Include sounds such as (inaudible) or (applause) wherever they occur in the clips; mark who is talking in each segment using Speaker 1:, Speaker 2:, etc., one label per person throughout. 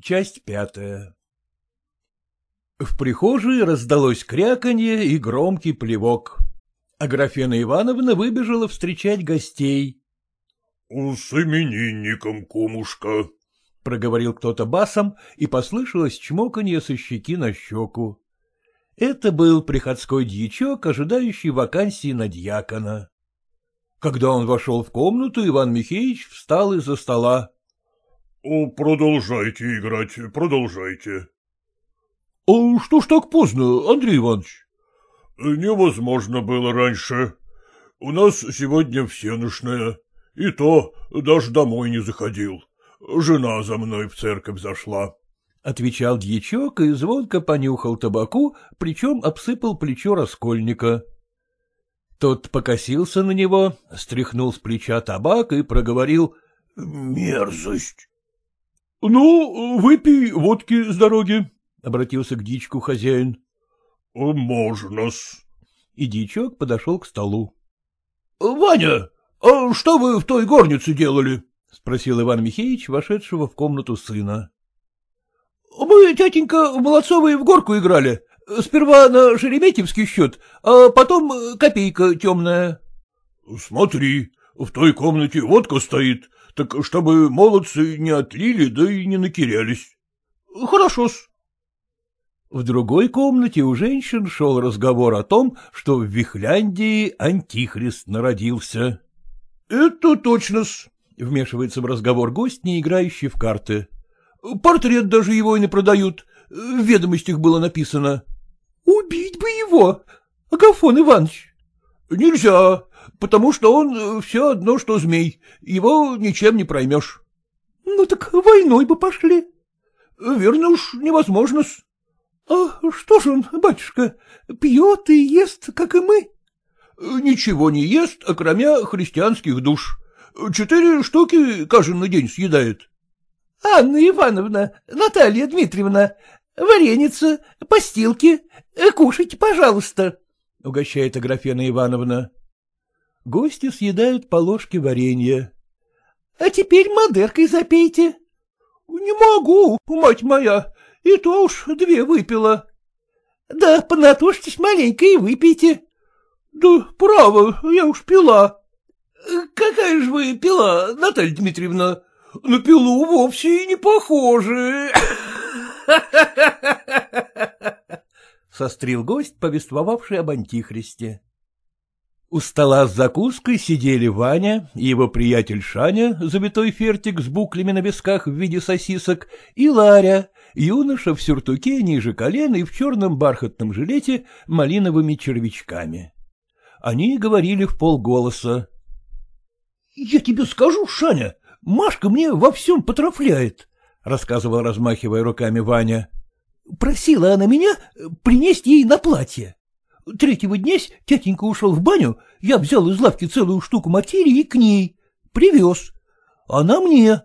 Speaker 1: Часть пятая В прихожей раздалось кряканье и громкий плевок. Аграфена Ивановна выбежала встречать гостей.
Speaker 2: — С именинником, кумушка, —
Speaker 1: проговорил кто-то басом, и послышалось чмоканье со щеки на щеку. Это был приходской дьячок, ожидающий вакансии на дьякона. Когда он вошел в комнату, Иван Михеевич встал из-за стола.
Speaker 2: — Продолжайте играть, продолжайте.
Speaker 1: — А что ж так поздно, Андрей Иванович?
Speaker 2: — Невозможно было раньше. У нас сегодня всеношная, и то даже домой не заходил. Жена за мной в церковь зашла.
Speaker 1: — отвечал дьячок и звонко понюхал табаку, причем обсыпал плечо раскольника. Тот покосился на него, стряхнул с плеча табак и проговорил «Мерзость». — Ну, выпей водки с дороги, — обратился к дичку хозяин.
Speaker 2: — Можно-с.
Speaker 1: И дичок подошел к столу. — Ваня, а что вы в той горнице делали? — спросил Иван Михеевич, вошедшего в комнату сына. — Мы, тятенька, в Молодцовой в горку играли. Сперва на Шереметьевский счет, а потом копейка темная.
Speaker 2: — Смотри, в той комнате водка стоит, так чтобы молодцы не отлили, да и не накирялись.
Speaker 1: — Хорошо-с. В другой комнате у женщин шел разговор о том, что в Вихляндии антихрист народился. — Это точно-с, — вмешивается в разговор гость, не играющий в карты. — Портрет даже его и не продают. В ведомостях было написано. — Убить бы его, Агафон Иванович. — Нельзя, потому что он э, все одно, что змей, его ничем не проймешь. — Ну так войной бы пошли. — Верно уж, невозможно-с. — А что же он, батюшка, пьет и ест, как и мы? — Ничего не ест, окромя христианских душ. Четыре штуки каждый день съедает. — Анна Ивановна, Наталья Дмитриевна, вареница, постилки, кушайте, пожалуйста, — угощает Аграфена Ивановна. Гости съедают по ложке варенья. — А теперь модеркой запейте. — Не могу, мать моя, и то уж две выпила. — Да понатушьтесь маленько и выпейте. — Да право, я уж пила. — Какая же вы пила, Наталья Дмитриевна? На пилу вовсе и не похожи. (laughs) Сострил гость, повествовавший об антихристе. У стола с закуской сидели Ваня и его приятель Шаня, завитой фертик с буклями на висках в виде сосисок, и Ларя, юноша в сюртуке ниже колена и в черном бархатном жилете малиновыми червячками. Они говорили в полголоса. — Я тебе скажу, Шаня, Машка мне во всем потрафляет, — рассказывал, размахивая руками Ваня. — Просила она меня принести ей на платье. Третьего днесь тятенька ушел в баню, я взял из лавки целую штуку материи и к ней. Привез. Она мне.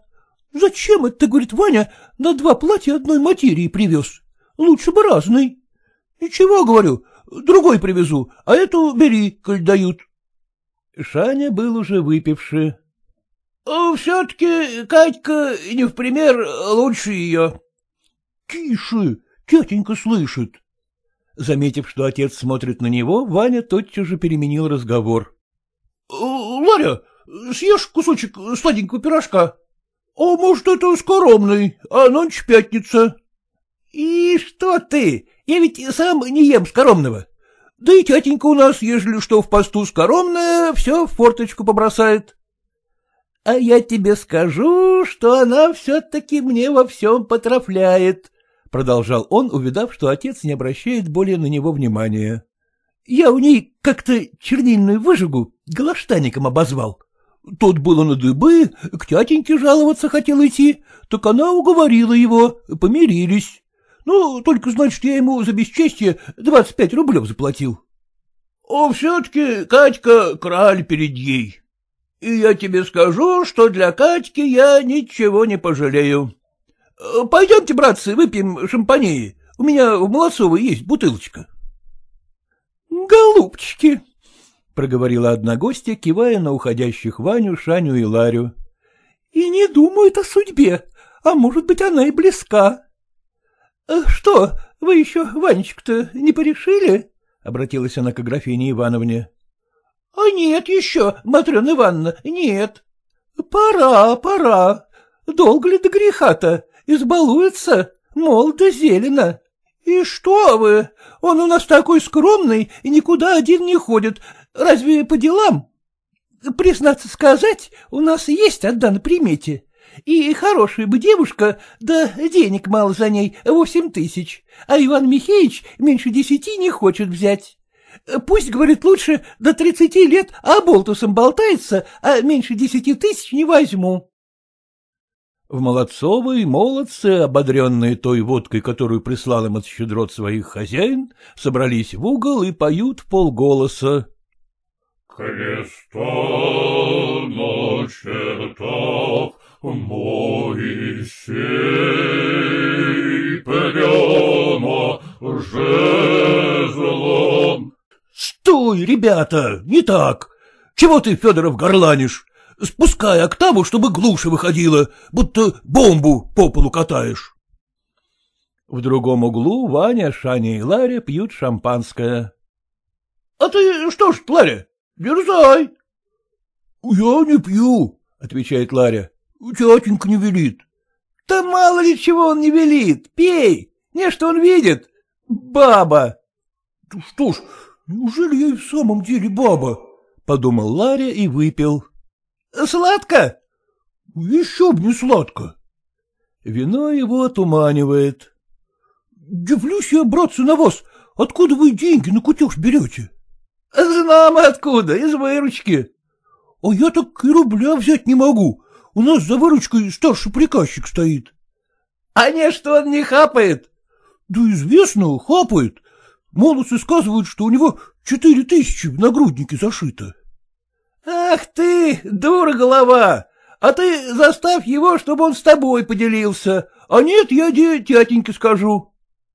Speaker 1: Зачем это, говорит Ваня, на два платья одной материи привез? Лучше бы разной. Ничего, говорю, другой привезу, а эту бери, коль дают. Шаня был уже выпивший. — Все-таки Катька, не в пример, лучше ее. — Тише, тятенька слышит. Заметив, что отец смотрит на него, Ваня тотчас же переменил разговор. — Ларя, съешь кусочек сладенького пирожка? — А может, это скоромный, а ночь пятница. — И что ты? Я ведь сам не ем скоромного. Да и тятенька у нас, ежели что в посту скоромное, все в форточку побросает. — А я тебе скажу, что она все-таки мне во всем потрафляет, продолжал он, увидав, что отец не обращает более на него внимания. — Я у ней как-то чернильную выжигу галаштаником обозвал. Тот было на дыбы, к тятеньке жаловаться хотел идти, так она уговорила его, помирились. Ну, только, значит, я ему за бесчестие двадцать пять рублев заплатил. — А все-таки Катька краль перед ей. И я тебе скажу, что для Катьки я ничего не пожалею. — Пойдемте, братцы, выпьем шампании. У меня в Молодцовой есть бутылочка. — Голубчики, — проговорила одна гостья, кивая на уходящих Ваню, Шаню и Ларю. — И не думают о судьбе, а может быть, она и близка. — Что, вы еще Ванечку-то не порешили? — обратилась она к Аграфине Ивановне. — А нет еще, Матрена Ивановна, нет. — Пора, пора. Долго ли до греха-то? Избалуется, молодо зелено. — И что вы? Он у нас такой скромный и никуда один не ходит. Разве по делам? Признаться сказать, у нас есть одна на примете. И хорошая бы девушка, да денег мало за ней, восемь тысяч, а Иван Михеевич меньше десяти не хочет взять. Пусть, говорит, лучше до тридцати лет а болтусом болтается, а меньше десяти тысяч не возьму. В Молодцовой молодцы, ободренные той водкой, которую прислал им от щедрот своих хозяин, собрались в угол и поют в полголоса.
Speaker 2: Креста на чертах Моисей прямо жезлом.
Speaker 1: Стой, ребята, не так. Чего ты, Федоров, горланишь? Спускай октаву, чтобы глуше выходила, будто бомбу по полу катаешь. В другом углу Ваня, Шаня и Ларя пьют шампанское. — А ты что ж, Ларя, дерзай. — Я не пью, — отвечает Ларя. — Тятенька не велит. — Да мало ли чего он не велит, пей, не что он видит. Баба. — Что ж, неужели я и в самом деле баба? — подумал Ларя и выпил. — Сладко? — Еще б не сладко. Вино его отуманивает. — Дивлюсь я, братцы, на вас. Откуда вы деньги на кутеж берете? — Знамо откуда, из выручки. — А я так и рубля взять не могу. У нас за выручкой старший приказчик стоит. — А не, что он не хапает? — Да известно, хапает. Молодцы сказывают, что у него четыре тысячи в нагруднике зашито. — Ах ты, дура голова! А ты заставь его, чтобы он с тобой поделился, а нет, я де тятеньке скажу.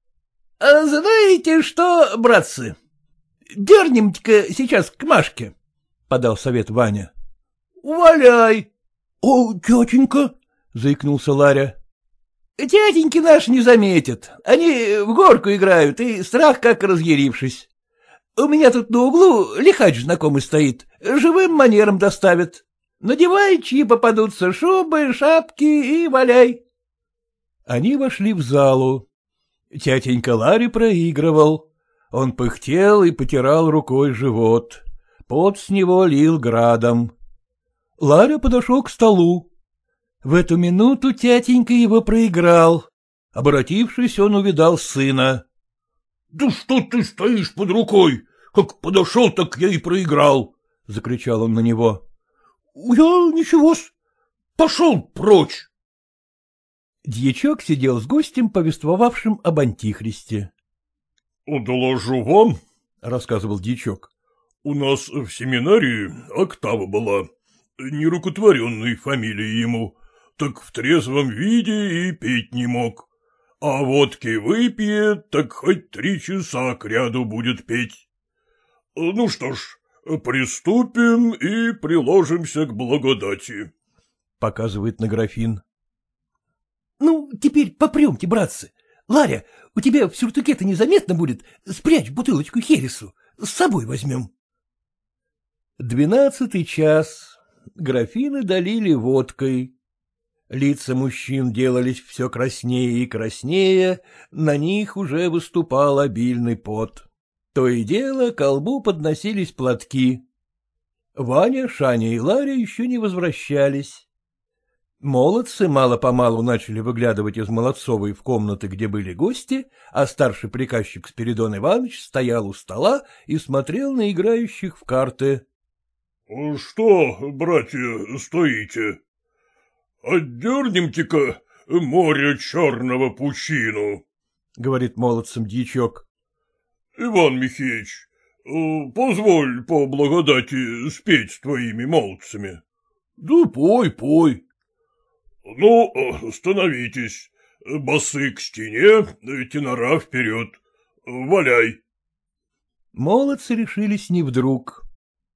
Speaker 1: — а Знаете что, братцы, дернемте-ка сейчас к Машке, — подал совет Ваня. — Валяй. — О, тетенька, — заикнулся Ларя. — Тятеньки наши не заметят. Они в горку играют, и страх как разъярившись. У меня тут на углу лихач знакомый стоит, живым манером доставит. Надевай, чьи попадутся шубы, шапки и валяй. Они вошли в залу. Тятенька Ларри проигрывал. Он пыхтел и потирал рукой живот. Пот с него лил градом. Ларя подошел к столу. В эту минуту тятенька его проиграл. Обратившись, он увидал сына. — Да что ты стоишь под рукой? Как подошел, так я и проиграл, — закричал он на него. — Я ничего-с. Пошел прочь. Дьячок сидел с гостем, повествовавшим об Антихристе.
Speaker 2: — Доложу вам, —
Speaker 1: рассказывал дьячок.
Speaker 2: — У нас в семинарии октава была, нерукотворенной фамилии ему, так в трезвом виде и петь не мог. А водки выпьет, так хоть три часа к ряду будет петь. Ну что ж, приступим и приложимся к благодати.
Speaker 1: Показывает на графин. Ну, теперь попремте, братцы. Ларя, у тебя в сюртуке-то незаметно будет. Спрячь бутылочку хересу. С собой возьмем. Двенадцатый час. Графины долили водкой. Лица мужчин делались все краснее и краснее, на них уже выступал обильный пот. То и дело к колбу подносились платки. Ваня, Шаня и Ларя еще не возвращались. Молодцы мало-помалу начали выглядывать из Молодцовой в комнаты, где были гости, а старший приказчик Спиридон Иванович стоял у стола и смотрел на играющих в карты.
Speaker 2: — Что, братья, стоите? Отдернемте-ка море черного пучину, — говорит молодцам дьячок. — Иван Михеевич, э, позволь по благодати спеть с твоими молодцами.
Speaker 1: — Да пой, пой.
Speaker 2: — Ну, становитесь, басы к стене, тенора вперед. Валяй.
Speaker 1: Молодцы решились не вдруг.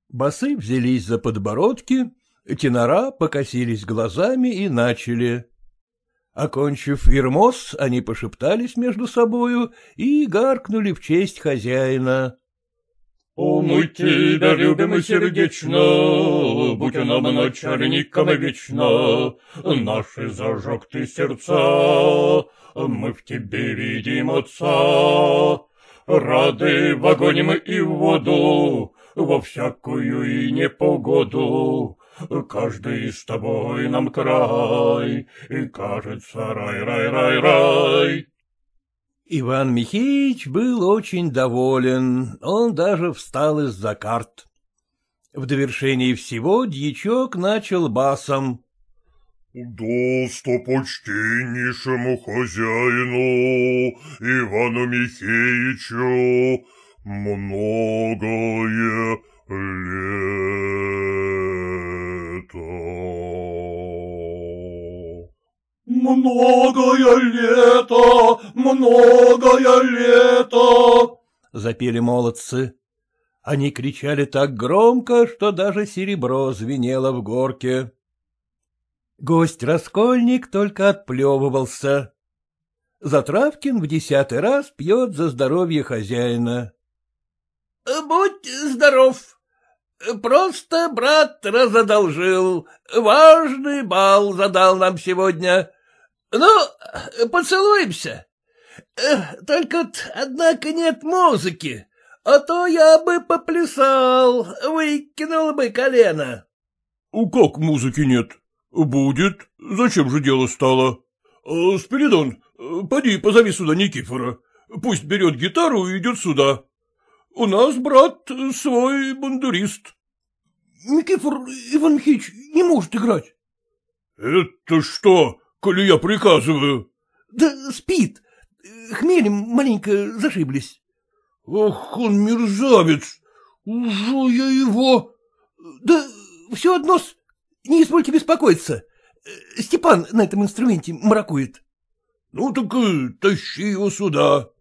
Speaker 1: Басы взялись за подбородки, тенора покосились глазами и начали. Окончив Ирмос, они пошептались между собою и гаркнули в честь хозяина.
Speaker 3: — О, мы тебя любим и сердечно, будь нам начальником вечно, наши зажег ты сердца, мы в тебе видим отца. Рады в огонь мы и в воду, во всякую и непогоду, Каждый с тобой нам край, и кажется рай-рай-рай-рай.
Speaker 1: Иван Михеевич был очень доволен, он даже встал из-за карт. В довершении всего дьячок начал басом.
Speaker 2: «Достопочтеннейшему хозяину Ивану Михеевичу многое лето.
Speaker 3: Многое лето, многое лето,
Speaker 1: запели молодцы. Они кричали так громко, что даже серебро звенело в горке. Гость-раскольник только отплевывался. Затравкин в десятый раз пьет за здоровье хозяина.
Speaker 4: — Будь здоров. Просто брат разодолжил. Важный бал задал нам сегодня. Ну, поцелуемся. Только, однако, нет музыки, а то я бы поплясал, выкинул бы колено.
Speaker 2: — Как музыки нет? Будет. Зачем же дело стало? — Спиридон, поди позови сюда Никифора. Пусть берет гитару и идет сюда. У нас, брат, свой бандурист.
Speaker 1: — Никифор Иван Михайлович не может играть.
Speaker 2: — Это что, коли я приказываю?
Speaker 1: — Да спит. Хмелем маленько зашиблись.
Speaker 2: — Ох, он мерзавец! Уже я его...
Speaker 1: — Да все одно -с... Не извольте беспокоиться. Степан на этом инструменте маракует.
Speaker 2: — Ну так э, тащи его сюда.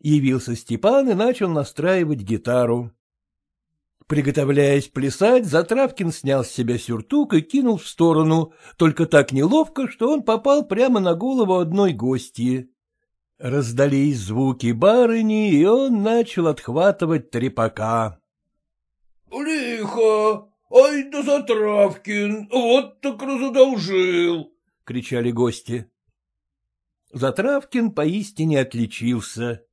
Speaker 1: Явился Степан и начал настраивать гитару. Приготовляясь плясать, Затравкин снял с себя сюртук и кинул в сторону, только так неловко, что он попал прямо на голову одной гостьи. Раздались звуки барыни, и он начал отхватывать трепака.
Speaker 3: — Лихо! Ай да Затравкин! Вот так разодолжил!
Speaker 1: — кричали гости. Затравкин поистине отличился.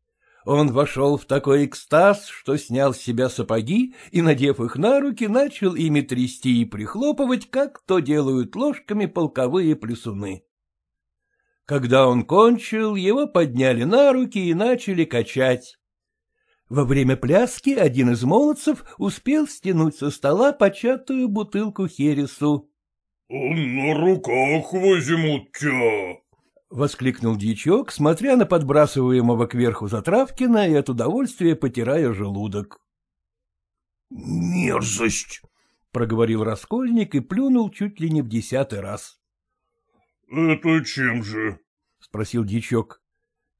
Speaker 1: Он вошел в такой экстаз, что снял с себя сапоги и, надев их на руки, начал ими трясти и прихлопывать, как то делают ложками полковые плесуны. Когда он кончил, его подняли на руки и начали качать. Во время пляски один из молодцев успел стянуть со стола початую бутылку хересу.
Speaker 2: — На руках возьмут тебя, —
Speaker 1: воскликнул дьячок, смотря на подбрасываемого кверху Затравкина и от удовольствия потирая желудок.
Speaker 2: — Мерзость!
Speaker 1: — проговорил Раскольник и плюнул чуть ли не в десятый раз.
Speaker 2: — Это чем же?
Speaker 1: — спросил дьячок.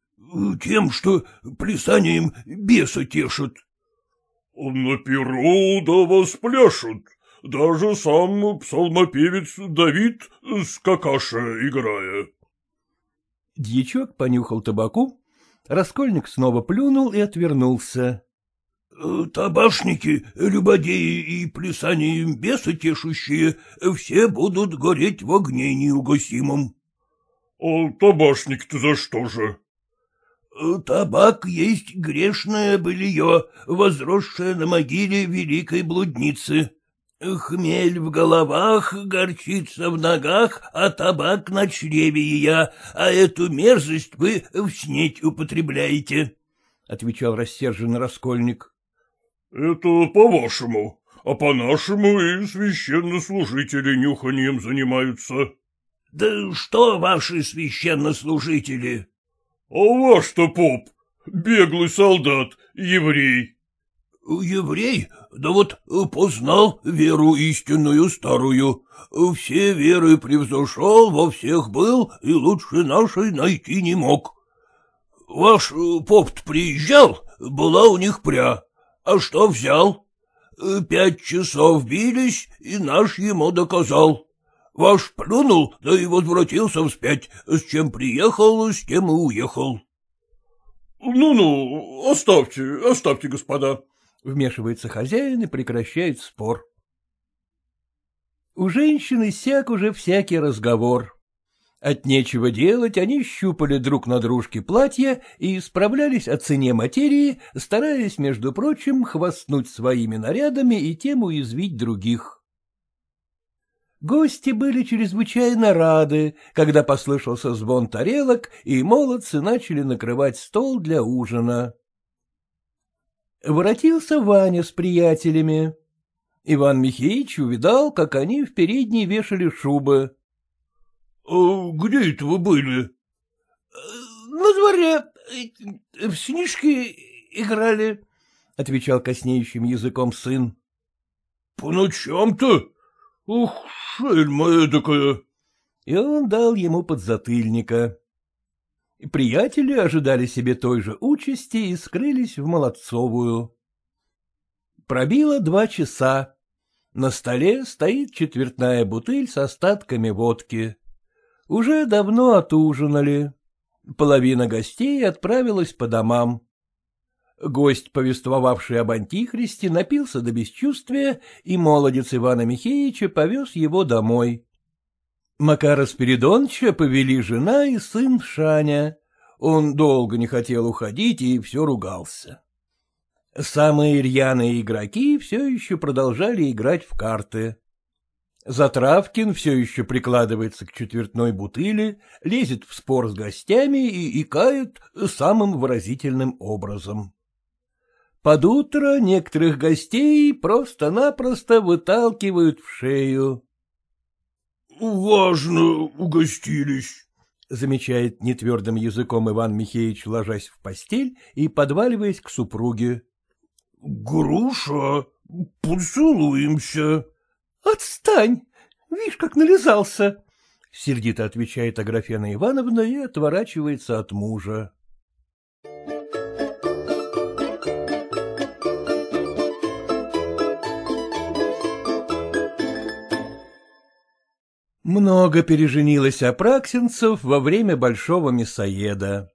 Speaker 2: — Тем, что плясанием беса тешат. — На перу да вас пляшут. Даже сам псалмопевец Давид с какаша играя.
Speaker 1: Дьячок понюхал табаку, Раскольник снова плюнул и отвернулся.
Speaker 2: «Э, — Табашники, любодеи и плясанием беса тешущие все будут гореть в огне неугасимом. — А табашник-то за что же? «Э, — Табак есть грешное былье, возросшее на могиле великой блудницы. Хмель в головах, горчица в ногах, а табак на чреве я, а эту мерзость вы в снеть употребляете, — отвечал рассерженный раскольник. — Это по-вашему, а по-нашему и священнослужители нюханием занимаются. — Да что ваши священнослужители? — А ваш-то поп, беглый солдат, еврей. — Еврей? Да вот познал веру истинную старую. Все веры превзошел, во всех был и лучше нашей найти не мог. Ваш поп приезжал, была у них пря. А что взял? Пять часов бились, и наш ему доказал.
Speaker 4: Ваш плюнул, да и возвратился вспять. С чем приехал, с тем и уехал.
Speaker 2: Ну-ну, оставьте, оставьте, господа.
Speaker 1: Вмешивается хозяин и прекращает спор. У женщины сяк уже всякий разговор. От нечего делать они щупали друг на дружке платья и справлялись о цене материи, стараясь, между прочим, хвастнуть своими нарядами и тем уязвить других. Гости были чрезвычайно рады, когда послышался звон тарелок, и молодцы начали накрывать стол для ужина. Воротился Ваня с приятелями. Иван Михеевич увидал, как они в передней вешали шубы.
Speaker 2: — а Где это вы были?
Speaker 4: — На дворе. В снежки играли, — отвечал коснеющим языком сын.
Speaker 2: — По ночам-то? Ух, шельма эдакая.
Speaker 1: И он дал ему подзатыльника. Приятели ожидали себе той же участи и скрылись в Молодцовую. Пробило два часа. На столе стоит четвертная бутыль с остатками водки. Уже давно отужинали. Половина гостей отправилась по домам. Гость, повествовавший об Антихристе, напился до бесчувствия, и молодец Ивана Михеевича повез его домой. Макара Спиридоновича повели жена и сын Шаня. Он долго не хотел уходить и все ругался. Самые рьяные игроки все еще продолжали играть в карты. Затравкин все еще прикладывается к четвертной бутыли, лезет в спор с гостями и икает самым выразительным образом. Под утро некоторых гостей просто-напросто выталкивают в шею.
Speaker 2: — Важно угостились, —
Speaker 1: замечает нетвердым языком Иван Михеевич, ложась в постель и подваливаясь к супруге.
Speaker 2: — Груша, поцелуемся.
Speaker 1: — Отстань! Видишь, как нализался! — сердито отвечает Аграфена Ивановна и отворачивается от мужа. Много переженилось апраксинцев во время большого мясоеда.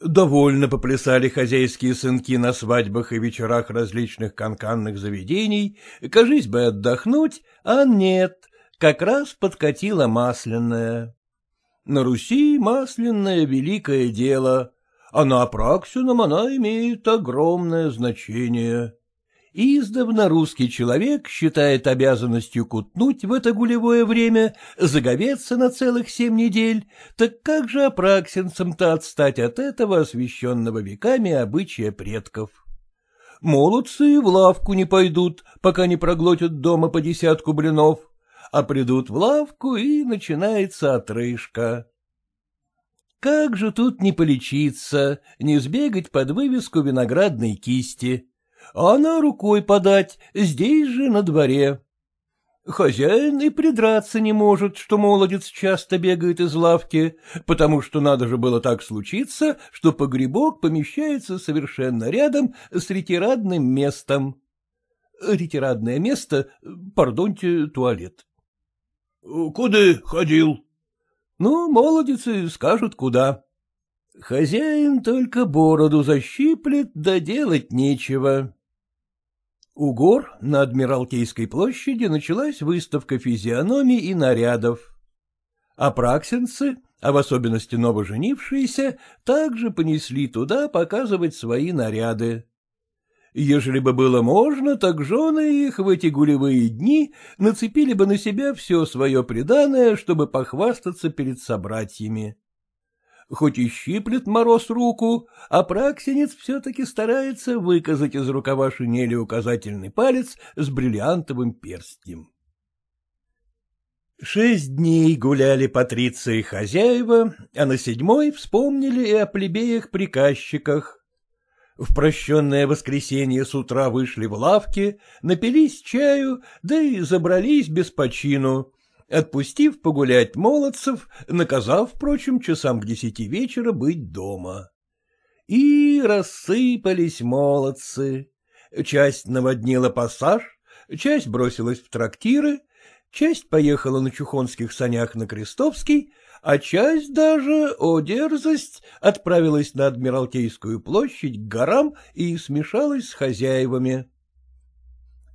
Speaker 1: Довольно поплясали хозяйские сынки на свадьбах и вечерах различных канканных заведений, кажись бы отдохнуть, а нет, как раз подкатила масляная. На Руси масляное великое дело, а на Апраксином она имеет огромное значение. Издавна русский человек считает обязанностью кутнуть в это гулевое время, заговеться на целых семь недель, так как же апраксинцам-то отстать от этого освященного веками обычая предков? Молодцы в лавку не пойдут, пока не проглотят дома по десятку блинов, а придут в лавку, и начинается отрыжка. Как же тут не полечиться, не сбегать под вывеску виноградной кисти? А она рукой подать, здесь же на дворе. Хозяин и придраться не может, что молодец часто бегает из лавки, потому что надо же было так случиться, что погребок помещается совершенно рядом с ретирадным местом. Ретирадное место, пардоньте, туалет.
Speaker 2: — Куда ходил?
Speaker 1: — Ну, молодецы скажут, куда. Хозяин только бороду защиплет, да делать нечего. У гор на Адмиралтейской площади началась выставка физиономий и нарядов. Апраксинцы, а в особенности новоженившиеся, также понесли туда показывать свои наряды. Ежели бы было можно, так жены их в эти гулевые дни нацепили бы на себя все свое преданное, чтобы похвастаться перед собратьями хоть и щиплет мороз руку, а праксинец все-таки старается выказать из рукава шинели указательный палец с бриллиантовым перстнем. Шесть дней гуляли патриции хозяева, а на седьмой вспомнили и о плебеях-приказчиках. В прощенное воскресенье с утра вышли в лавки, напились чаю, да и забрались без почину, отпустив погулять молодцев, наказав, впрочем, часам к десяти вечера быть дома. И рассыпались молодцы. Часть наводнила пассаж, часть бросилась в трактиры, часть поехала на чухонских санях на Крестовский, а часть даже, о дерзость, отправилась на Адмиралтейскую площадь к горам и смешалась с хозяевами.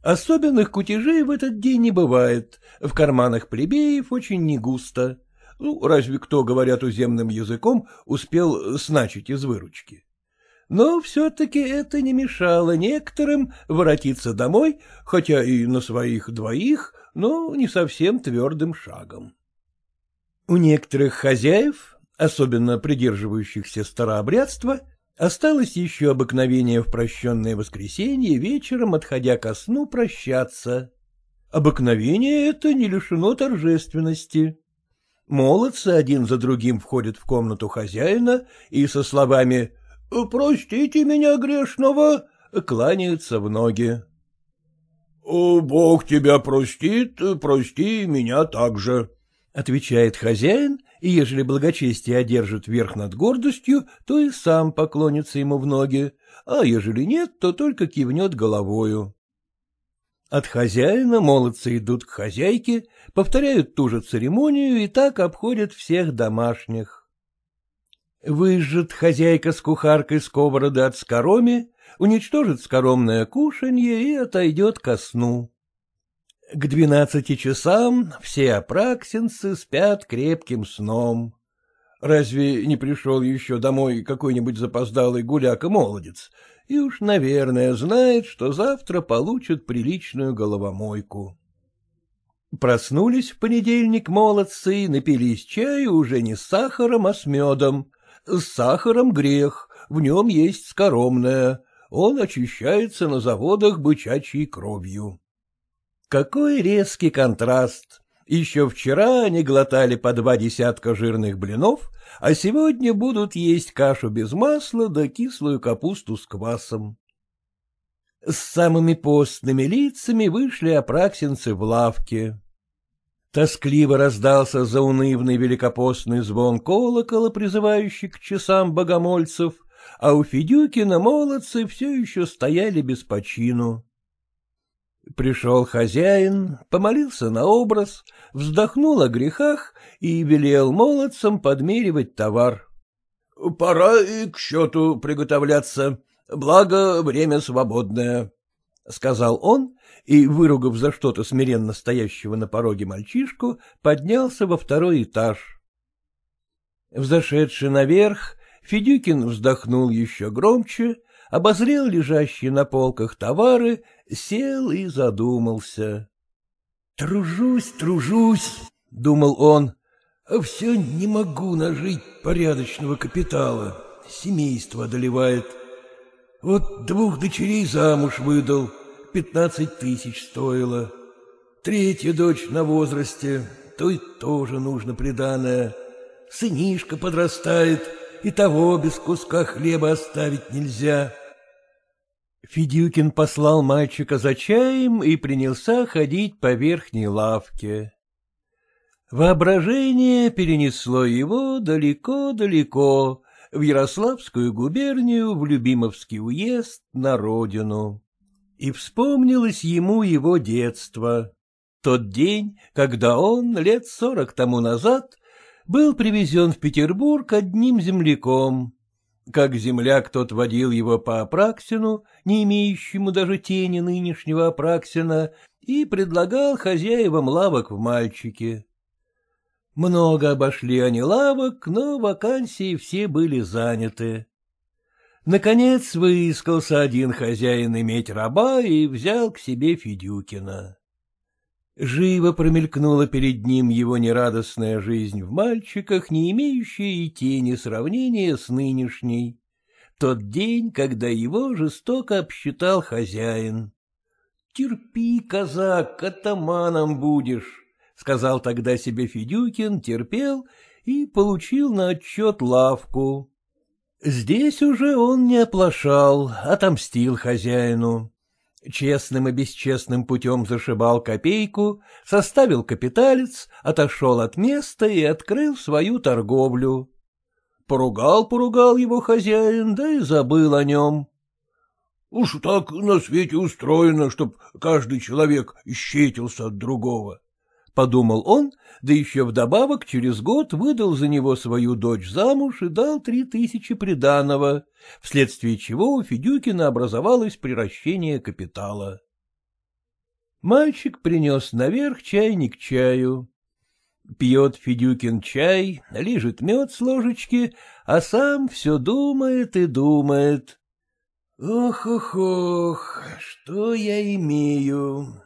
Speaker 1: Особенных кутежей в этот день не бывает, в карманах плебеев очень не густо. Ну, разве кто, говорят уземным языком, успел сначить из выручки. Но все-таки это не мешало некоторым воротиться домой, хотя и на своих двоих, но не совсем твердым шагом. У некоторых хозяев, особенно придерживающихся старообрядства, осталось еще обыкновение в прощенное воскресенье вечером, отходя ко сну, прощаться. Обыкновение это не лишено торжественности. Молодцы один за другим входят в комнату хозяина и со словами «Простите меня, грешного», кланяются в ноги.
Speaker 4: «Бог тебя простит, прости меня также», —
Speaker 1: отвечает хозяин, и ежели благочестие одержит верх над гордостью, то и сам поклонится ему в ноги, а ежели нет, то только кивнет головою. От хозяина молодцы идут к хозяйке, повторяют ту же церемонию и так обходят всех домашних. Выжжет хозяйка с кухаркой сковороды от скороми, уничтожит скоромное кушанье и отойдет ко сну. К двенадцати часам все апраксинцы спят крепким сном. Разве не пришел еще домой какой-нибудь запоздалый гуляка-молодец, и уж, наверное, знает, что завтра получит приличную головомойку. Проснулись в понедельник молодцы напились чаю уже не с сахаром, а с медом. С сахаром грех, в нем есть скоромное, он очищается на заводах бычачьей кровью. Какой резкий контраст! Еще вчера они глотали по два десятка жирных блинов, а сегодня будут есть кашу без масла да кислую капусту с квасом. С самыми постными лицами вышли опраксинцы в лавке. Тоскливо раздался заунывный великопостный звон колокола, призывающий к часам богомольцев, а у Федюкина молодцы все еще стояли без почину. Пришел хозяин, помолился на образ, вздохнул о грехах и велел молодцам подмеривать товар. — Пора и к счету приготовляться, благо время свободное, — сказал он и, выругав за что-то смиренно стоящего на пороге мальчишку, поднялся во второй этаж. Взошедший наверх, Федюкин вздохнул еще громче, обозрел лежащие на полках товары, сел и задумался. — Тружусь, тружусь, — думал он, — а все не могу нажить порядочного капитала, семейство одолевает. Вот двух дочерей замуж выдал, пятнадцать тысяч стоило. Третья дочь на возрасте, той тоже нужно приданное. Сынишка подрастает, и того без куска хлеба оставить нельзя. Федюкин послал мальчика за чаем и принялся ходить по верхней лавке. Воображение перенесло его далеко-далеко, в Ярославскую губернию, в Любимовский уезд, на родину. И вспомнилось ему его детство. Тот день, когда он, лет сорок тому назад, был привезен в Петербург одним земляком, как земляк тот водил его по Апраксину, не имеющему даже тени нынешнего Апраксина, и предлагал хозяевам лавок в мальчике. Много обошли они лавок, но вакансии все были заняты. Наконец выискался один хозяин иметь раба и взял к себе Федюкина. Живо промелькнула перед ним его нерадостная жизнь в мальчиках, не имеющая и тени сравнения с нынешней. Тот день, когда его жестоко обсчитал хозяин. — Терпи, казак, атаманом будешь, — сказал тогда себе Федюкин, терпел и получил на отчет лавку. Здесь уже он не оплошал, отомстил хозяину честным и бесчестным путем зашибал копейку, составил капиталец, отошел от места и открыл свою торговлю. Поругал-поругал его хозяин, да и забыл о нем. Уж так на свете устроено, чтоб каждый человек исчетился от другого. — подумал он, да еще вдобавок через год выдал за него свою дочь замуж и дал три тысячи приданого, вследствие чего у Федюкина образовалось приращение капитала. Мальчик принес наверх чайник чаю. Пьет Федюкин чай, лижет мед с ложечки, а сам все думает и думает. Ох-ох-ох, что я имею?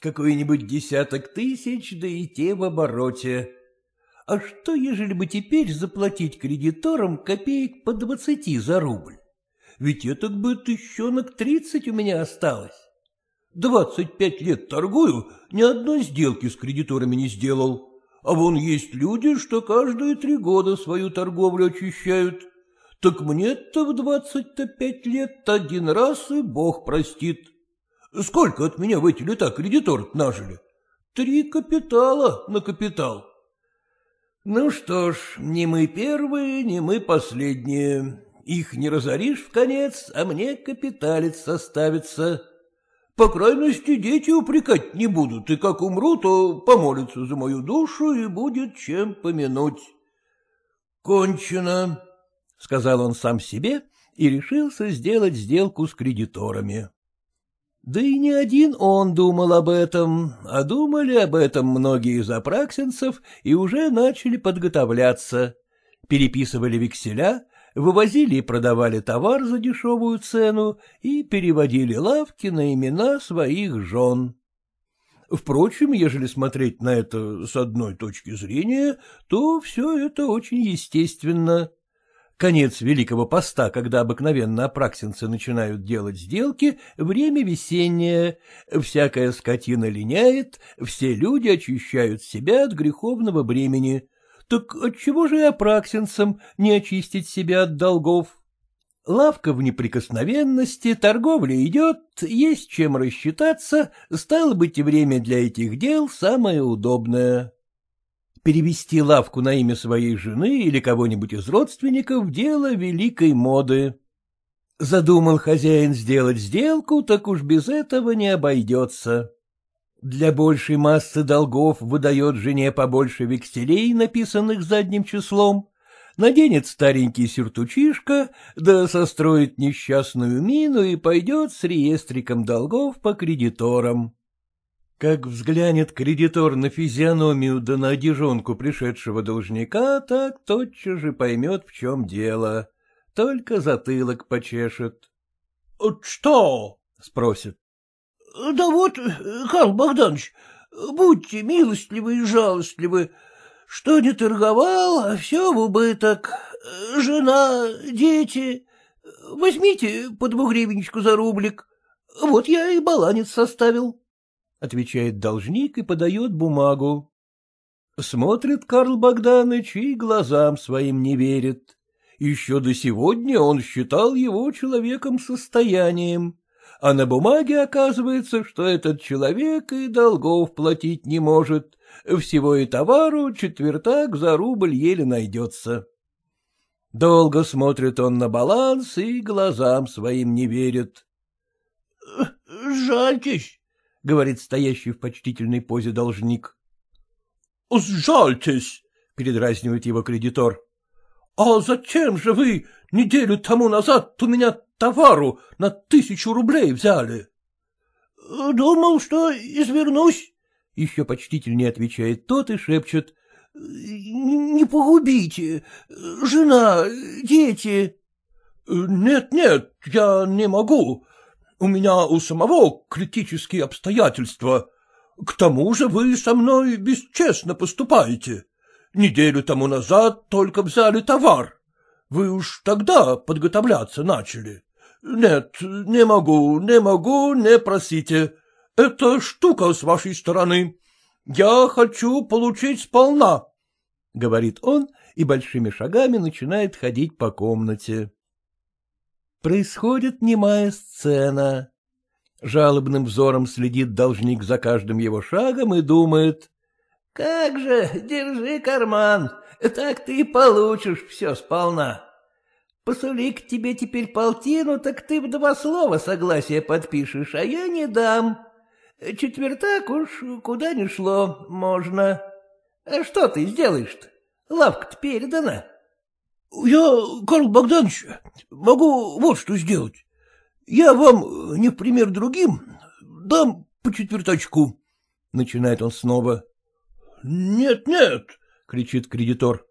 Speaker 1: Какой-нибудь десяток тысяч, да и те в обороте. А что, ежели бы теперь заплатить кредиторам копеек по двадцати за рубль? Ведь это бы тыщенок тридцать у меня осталось. Двадцать пять лет торгую, ни одной сделки с кредиторами не сделал. А вон есть люди, что каждые три года свою торговлю очищают. Так мне-то в двадцать-то пять лет один раз и бог простит. Сколько от меня в эти лета кредитор нажили? Три капитала на капитал. Ну что ж, не мы первые, не мы последние. Их не разоришь в конец, а мне капиталец составится. По крайности, дети упрекать не будут, и как умру, то помолятся за мою душу, и будет чем помянуть. Кончено, — сказал он сам себе и решился сделать сделку с кредиторами. Да и не один он думал об этом, а думали об этом многие из апраксинцев и уже начали подготовляться. Переписывали векселя, вывозили и продавали товар за дешевую цену и переводили лавки на имена своих жен. Впрочем, ежели смотреть на это с одной точки зрения, то все это очень естественно. Конец Великого Поста, когда обыкновенно апраксинцы начинают делать сделки, время весеннее, всякая скотина линяет, все люди очищают себя от греховного бремени, так отчего же и апраксинцам не очистить себя от долгов? Лавка в неприкосновенности, торговля идет, есть чем рассчитаться, стало быть, и время для этих дел самое удобное. Перевести лавку на имя своей жены или кого-нибудь из родственников — дело великой моды. Задумал хозяин сделать сделку, так уж без этого не обойдется. Для большей массы долгов выдает жене побольше векселей, написанных задним числом, наденет старенький сюртучишка, да состроит несчастную мину и пойдет с реестриком долгов по кредиторам. Как взглянет кредитор на физиономию да на одежонку пришедшего должника, так тотчас же поймет, в чем дело. Только затылок почешет. — Что? — спросит.
Speaker 4: — Да вот, Карл Богданович, будьте милостливы и жалостливы. Что не торговал, а все в убыток. Жена, дети. Возьмите по двугривенечку за рублик. Вот я и баланец составил.
Speaker 1: — отвечает должник и подает бумагу. Смотрит Карл Богданович и глазам своим не верит. Еще до сегодня он считал его человеком состоянием а на бумаге оказывается, что этот человек и долгов платить не может, всего и товару четвертак за рубль еле найдется. Долго смотрит он на баланс и глазам своим не верит.
Speaker 4: — Жальтесь, — говорит стоящий в почтительной позе должник.
Speaker 2: — Сжальтесь, — передразнивает его кредитор. — А зачем же вы неделю тому назад у меня товару на тысячу рублей взяли.
Speaker 4: — Думал, что извернусь, — еще почтительнее отвечает тот и шепчет. — Не погубите, жена, дети.
Speaker 2: — Нет, нет, я не могу. У меня у самого критические обстоятельства. К тому же вы со мной бесчестно поступаете. Неделю тому назад только взяли товар. Вы уж тогда подготовляться начали. Нет, не могу, не могу, не просите. Это штука с вашей стороны. Я хочу получить сполна, — говорит он и большими шагами начинает ходить по комнате.
Speaker 1: Происходит немая сцена. Жалобным взором следит должник за каждым его шагом и думает. — Как же, держи карман, так ты и получишь все сполна. Посули к тебе теперь полтину, так ты в два слова согласия подпишешь, а я не дам. четвертак уж куда ни шло можно. А что ты сделаешь-то? Лавка-то передана. Я, Карл Богданович, могу вот что сделать. Я вам, не в пример другим, дам по четвертачку. Начинает он снова. Нет, нет, кричит кредитор.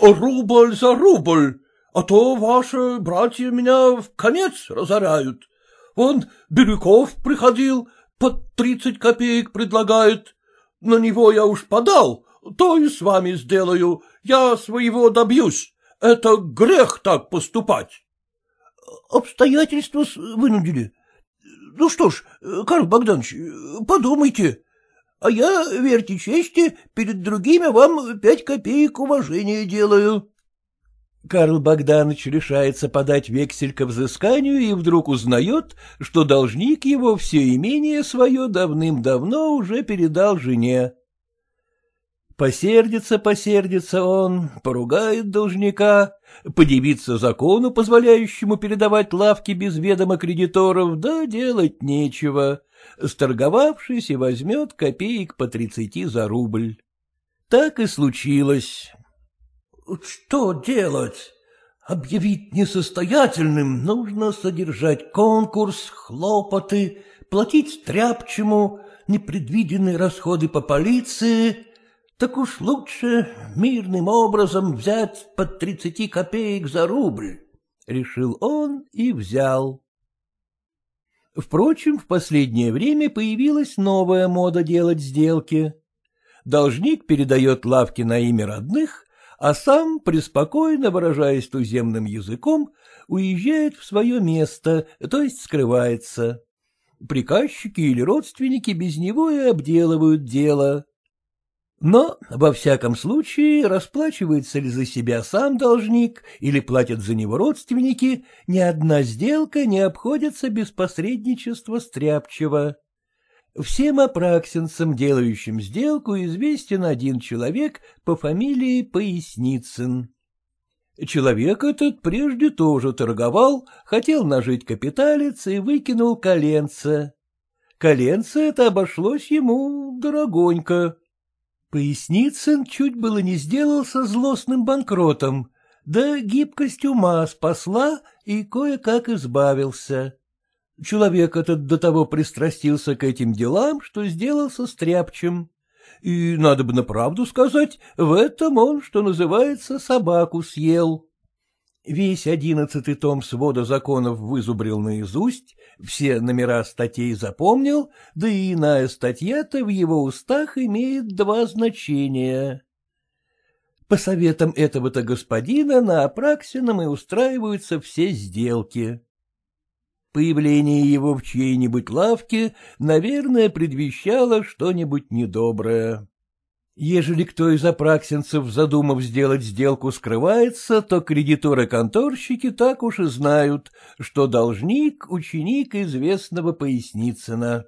Speaker 1: Рубль за рубль, а то ваши братья меня в конец разоряют. Вон Бирюков приходил, под тридцать копеек предлагает. На него я уж подал, то и с вами сделаю. Я своего добьюсь. Это грех так поступать. — Обстоятельства вынудили. Ну что ж, Карл Богданович, подумайте. А я, верьте чести, перед другими вам пять копеек уважения делаю. Карл Богданович решается подать вексель к взысканию и вдруг узнает, что должник его все имение свое давным-давно уже передал жене. Посердится, посердится он, поругает должника, подивится закону, позволяющему передавать лавки без ведома кредиторов, да делать нечего. Сторговавшись и возьмет копеек по тридцати за рубль. Так и случилось. Что делать? Объявить несостоятельным нужно содержать конкурс, хлопоты, платить стряпчему, непредвиденные расходы по полиции, так уж лучше мирным образом взять под тридцати копеек за рубль, — решил он и взял. Впрочем, в последнее время появилась новая мода делать сделки. Должник передает лавки на имя родных, а сам, преспокойно выражаясь туземным языком, уезжает в свое место, то есть скрывается. Приказчики или родственники без него и обделывают дело. Но, во всяком случае, расплачивается ли за себя сам должник или платят за него родственники, ни одна сделка не обходится без посредничества стряпчего. Всем апраксинцам, делающим сделку, известен один человек по фамилии Поясницын. Человек этот прежде тоже торговал, хотел нажить капиталец и выкинул коленце. Коленце это обошлось ему дорогонько. Поясницын чуть было не сделался злостным банкротом, да гибкость ума спасла и кое-как избавился. Человек этот до того пристрастился к этим делам, что сделался стряпчем. И, надо бы на правду сказать, в этом он, что называется, собаку съел. Весь одиннадцатый том свода законов вызубрил наизусть, все номера статей запомнил, да и иная статья-то в его устах имеет два значения. По советам этого-то господина на Апраксином и устраиваются все сделки. Появление его в чьей-нибудь лавке, наверное, предвещало что-нибудь недоброе. Ежели кто из апраксинцев, задумав сделать сделку, скрывается, то кредиторы-конторщики так уж и знают, что должник — ученик известного Поясницына.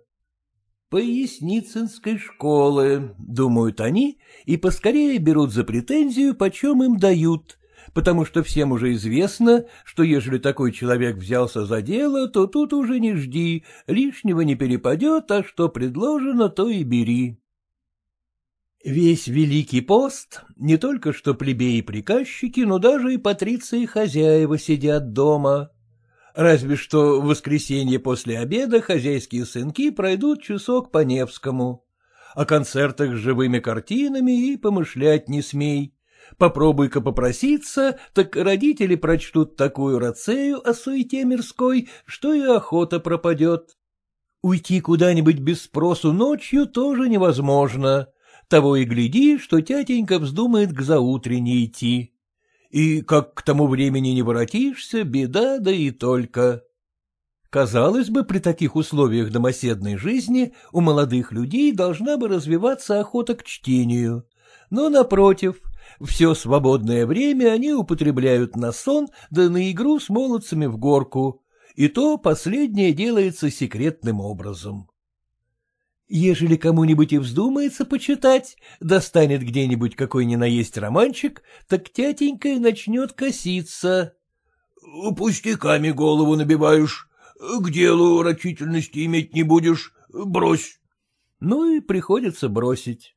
Speaker 1: Поясницынской школы, думают они, и поскорее берут за претензию, почем им дают, потому что всем уже известно, что ежели такой человек взялся за дело, то тут уже не жди, лишнего не перепадет, а что предложено, то и бери. Весь Великий пост, не только что плебеи-приказчики, но даже и патриции хозяева сидят дома. Разве что в воскресенье после обеда хозяйские сынки пройдут часок по Невскому. О концертах с живыми картинами и помышлять не смей. Попробуй-ка попроситься, так родители прочтут такую рацею о суете мирской, что и охота пропадет. Уйти куда-нибудь без спросу ночью тоже невозможно. Того и гляди, что тятенька вздумает к заутренне идти. И как к тому времени не воротишься, беда да и только. Казалось бы, при таких условиях домоседной жизни у молодых людей должна бы развиваться охота к чтению. Но, напротив, все свободное время они употребляют на сон да на игру с молодцами в горку, и то последнее делается секретным образом. Ежели кому-нибудь и вздумается почитать, достанет где-нибудь какой ни наесть романчик, так тятенька и начнет коситься. — Пустяками голову набиваешь, к делу рачительности иметь не будешь, брось. ну и приходится бросить.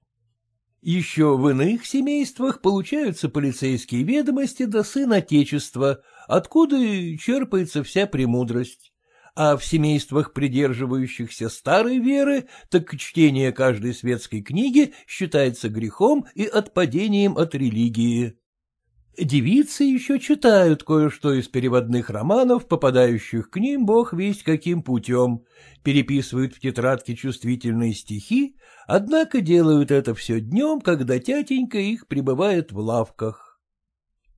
Speaker 1: Еще в иных семействах получаются полицейские ведомости до сын Отечества, откуда черпается вся премудрость. А в семействах, придерживающихся старой веры, так чтение каждой светской книги считается грехом и отпадением от религии. Девицы еще читают кое-что из переводных романов, попадающих к ним бог весть каким путем, переписывают в тетрадке чувствительные стихи, однако делают это все днем, когда тятенька их пребывает в лавках.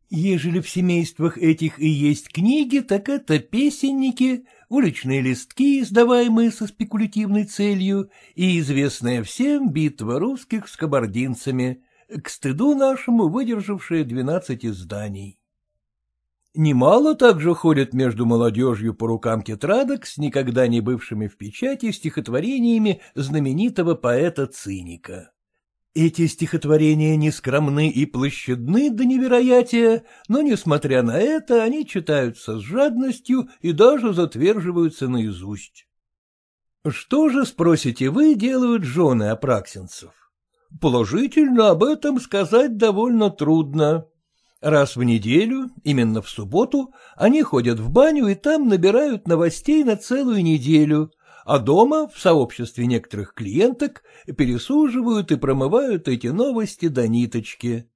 Speaker 1: Ежели в семействах этих и есть книги, так это песенники, уличные листки, издаваемые со спекулятивной целью, и известная всем битва русских с кабардинцами, к стыду нашему выдержавшие двенадцать изданий. Немало также ходят между молодежью по рукам тетрадок с никогда не бывшими в печати стихотворениями знаменитого поэта-циника. Эти стихотворения не скромны и площадны до невероятия, но, несмотря на это, они читаются с жадностью и даже затверживаются наизусть. Что же, спросите вы, делают жены апраксинцев? Положительно об этом сказать довольно трудно. Раз в неделю, именно в субботу, они ходят в баню и там набирают новостей на целую неделю, а дома, в сообществе некоторых клиенток, пересуживают и промывают эти новости до ниточки.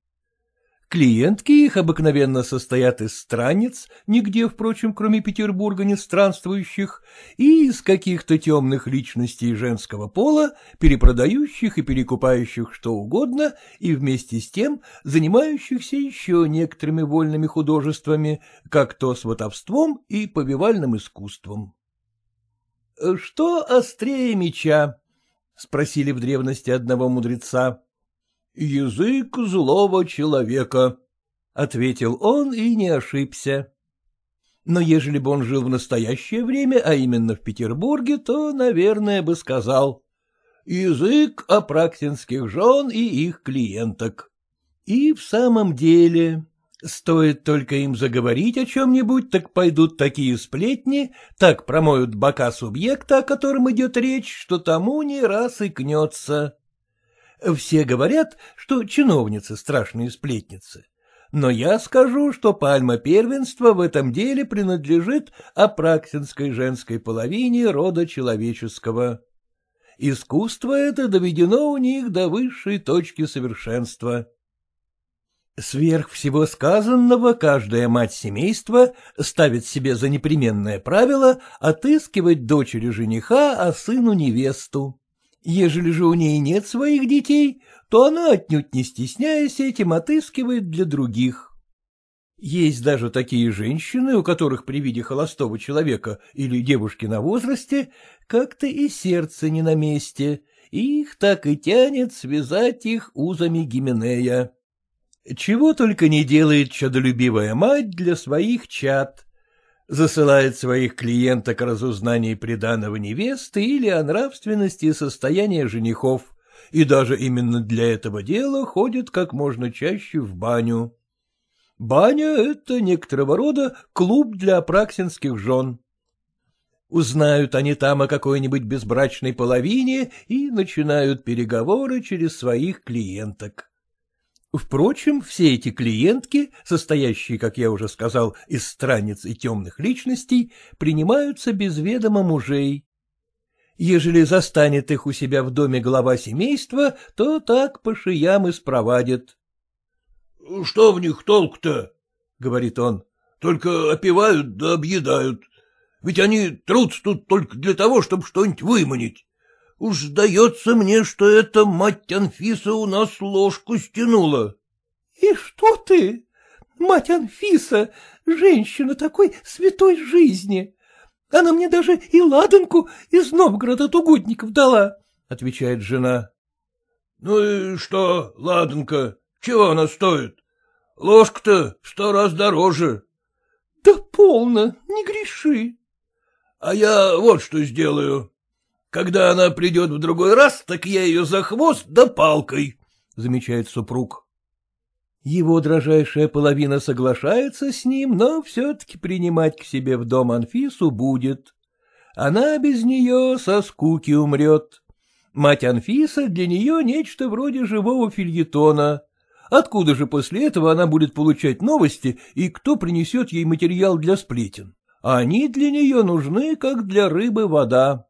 Speaker 1: Клиентки их обыкновенно состоят из странниц, нигде, впрочем, кроме Петербурга не странствующих, и из каких-то темных личностей женского пола, перепродающих и перекупающих что угодно, и вместе с тем занимающихся еще некоторыми вольными художествами, как то сватовством и повивальным искусством. — Что острее меча? — спросили в древности одного мудреца. Язык злого человека, — ответил он и не ошибся. Но ежели бы он жил в настоящее время, а именно в Петербурге, то, наверное, бы сказал «Язык апраксинских жен и их клиенток». И в самом деле, стоит только им заговорить о чем-нибудь, так пойдут такие сплетни, так промоют бока субъекта, о котором идет речь, что тому не раз и кнется. Все говорят, что чиновницы страшные сплетницы. Но я скажу, что пальма первенства в этом деле принадлежит апраксинской женской половине рода человеческого. Искусство это доведено у них до высшей точки совершенства. Сверх всего сказанного, каждая мать семейства ставит себе за непременное правило отыскивать дочери жениха, а сыну невесту. Ежели же у ней нет своих детей, то она, отнюдь не стесняясь этим, отыскивает для других. Есть даже такие женщины, у которых при виде холостого человека или девушки на возрасте как-то и сердце не на месте, их так и тянет связать их узами Гименея. Чего только не делает чадолюбивая мать для своих чад, засылает своих клиенток разузнание приданого невесты или о нравственности и состоянии женихов, и даже именно для этого дела ходит как можно чаще в баню. Баня — это некоторого рода клуб для апраксинских жен. Узнают они там о какой-нибудь безбрачной половине и начинают переговоры через своих клиенток. Впрочем, все эти клиентки, состоящие, как я уже сказал, из страниц и темных личностей, принимаются без ведома мужей. Ежели застанет их у себя в доме глава семейства, то так по шиям и спровадит.
Speaker 2: — Что в них толк-то? — говорит он. — Только опивают да объедают. Ведь они трутся тут только для того, чтобы что-нибудь выманить. Уж сдается мне, что эта мать Анфиса у нас ложку стянула.
Speaker 4: — И что ты? Мать Анфиса, женщина такой святой жизни. Она мне даже и ладанку из Новгорода от угодников дала, — отвечает жена.
Speaker 2: — Ну и что, ладанка, чего она стоит? Ложка-то в сто раз дороже.
Speaker 4: — Да полно, не греши.
Speaker 2: — А я вот что сделаю. Когда она придет в другой раз, так я ее за хвост да палкой, — замечает супруг.
Speaker 1: Его дрожайшая половина соглашается с ним, но все-таки принимать к себе в дом Анфису будет. Она без нее со скуки умрет. Мать Анфиса для нее нечто вроде живого фильетона. Откуда же после этого она будет получать новости и кто принесет ей материал для сплетен? Они для нее нужны, как для рыбы вода.